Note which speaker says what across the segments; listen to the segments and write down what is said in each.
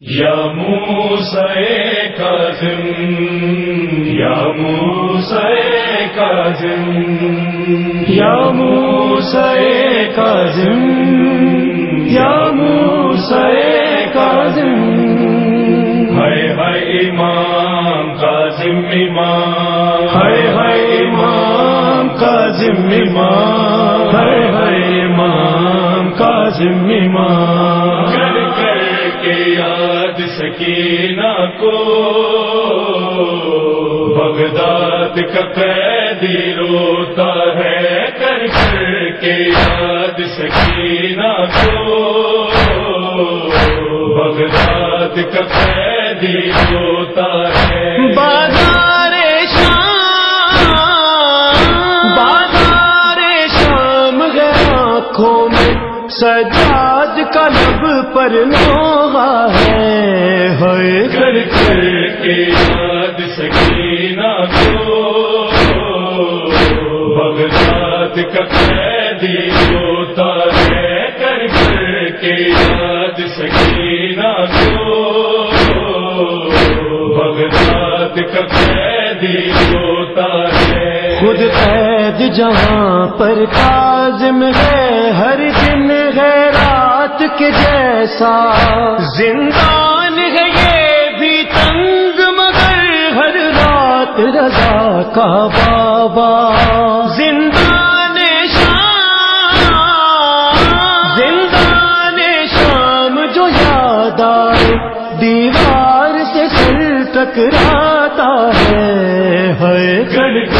Speaker 1: یا موسى كاظم یا موسى كاظم یا موسى كاظم یا موسى كاظم ہائے ہائے امام کاظم امام، ہائے ہائے امام کاظم امام، ہائے ہائے امام کاظم امام۔ یاد سکینہ کو، بغداد کا قیدی روتا ہے کر کر کے یاد سکینہ کو، بغداد کا قیدی روتا ہے۔
Speaker 2: سجاد کا لب پر لوہا ہے۔ ہوئے
Speaker 1: کر کر کے یاد سکینہ کو۔ بغداد کا قیدی ہوتا ہے۔ کر کر کے یاد سکینہ کو۔ بغداد کا قیدی ہوتا ہے۔
Speaker 2: خود قید جہاں پر کاظم ہے، ہر دن ہے رات کے جیسا۔ زندان ہے یہ بھی تنگ مگر ہر رات رضا کا بابا۔ زندان شام زندان شام جو یاد آئے، دیوار سے سر ٹکراتا ہے۔ ہے
Speaker 1: کر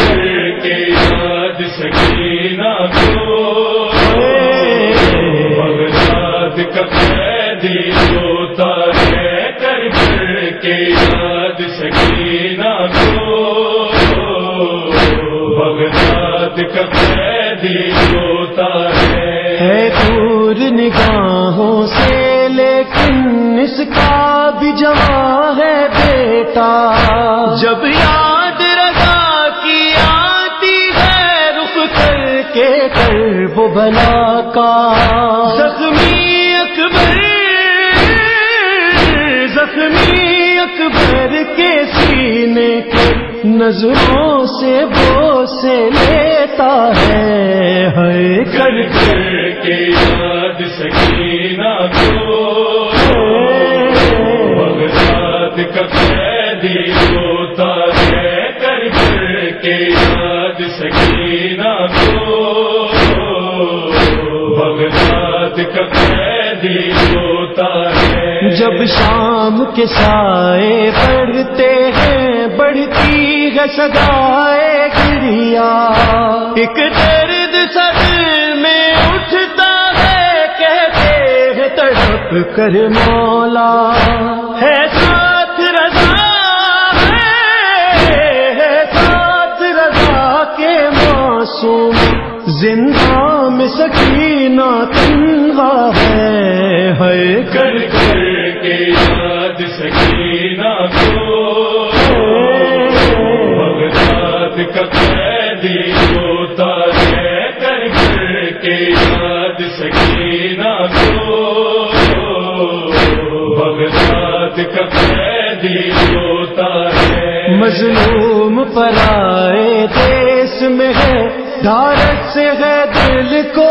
Speaker 1: کو۔ بغداد کا قیدی ہوتا ہے۔ ہے
Speaker 2: دور نگاہوں سے، لیکن اس کا بھی جمع ہے بیٹا۔ جب یاد رضا کی آتی ہے، رخ کر کے کر وہ بنا کا۔ زخمی اکبر زخمی اکبر کے سینے کے نظروں سے وہ سے لیتا ہے۔ ہے
Speaker 1: کر کر کے یاد سکینہ کو۔ بغداد کا قیدی ہوتا ہے۔ کر کر کے یاد سکینہ کو۔ بغداد کا قیدی ہوتا ہے۔
Speaker 2: جب شام کے سائے پڑتے ہیں، بڑھتی ہے سدائے گریا ایک درد سد میں اٹھتا ہے، کہتے ہیں تڑپ کر مولا۔ ہے ساتھ رضا ہے ساتھ رضا کے معصوم۔ زندہ میں سکینہ تنہا ہے ہے
Speaker 1: کر کر کے یاد سکینہ کو۔ بغداد کا قیدی ہوتا ہے کر کر کے یاد سکینہ کو۔ بغداد کا قیدی ہوتا ہے۔
Speaker 2: مظلوم پر آئے دیس میں ہے، دھارت سے ہے دل کو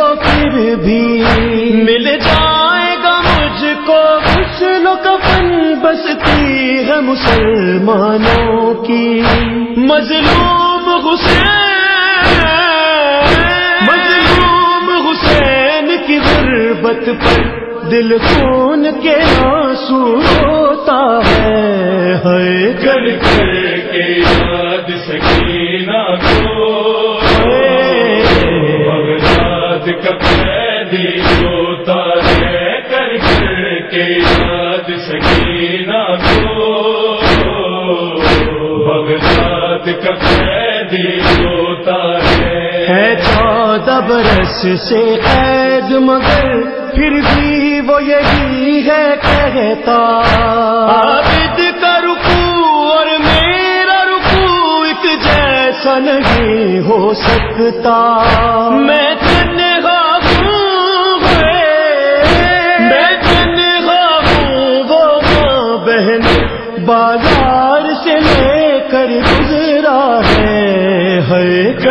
Speaker 2: مسلمانوں کی۔ مظلوم حسین۔ مظلوم حسین کی غربت پر دل خون کے آنسو روتا ہے۔ ہے
Speaker 1: کر کر کے یاد سکینہ کو۔ بغداد کا قیدی ہوتا بھی روتا ہے
Speaker 2: چودہ برس سے قید مگر پھر بھی وہ یہی ہے کہتا۔ عابد کا رکو اور میرا رکو ایک جیسا نہیں ہو سکتا۔ میں
Speaker 1: بازار سے لے کر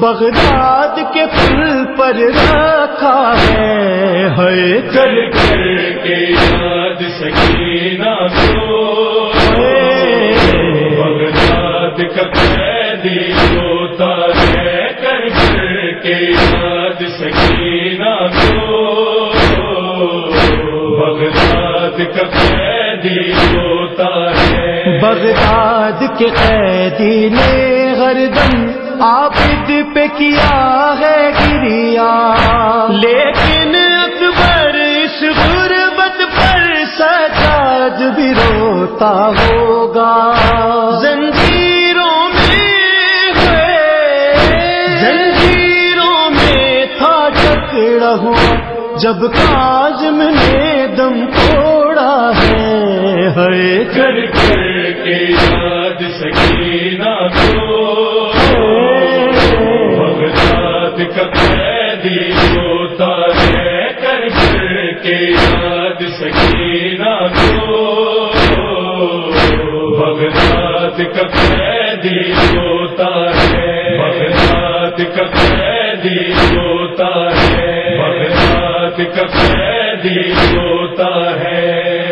Speaker 1: بغداد
Speaker 2: کے پل پر رکھا ہے۔ ہے
Speaker 1: کر کر کے یاد سکینہ کو بغداد کا قیدی ہوتا ہے۔ کر کر کے یاد سکینہ کو بغداد کا قیدی ہوتا ہے۔
Speaker 2: بغداد کے قیدی نے گردن عابد پہ کیا ہے گریا؟ لیکن اکبر اس غربت پر سجاد بھی روتا ہوگا۔ زنجیروں میں ہے۔ زنجیروں میں تھا ٹکڑا ہوا جب کاظم نے دم توڑا ہے۔ ہے
Speaker 1: کر کر کے یاد سکینہ قیدی ہوتا ہے کر کر کے یاد سکینہ کو بغداد کا قیدی ہوتا ہے بغداد کا قیدی ہوتا ہے بغداد کا قیدی ہوتا ہے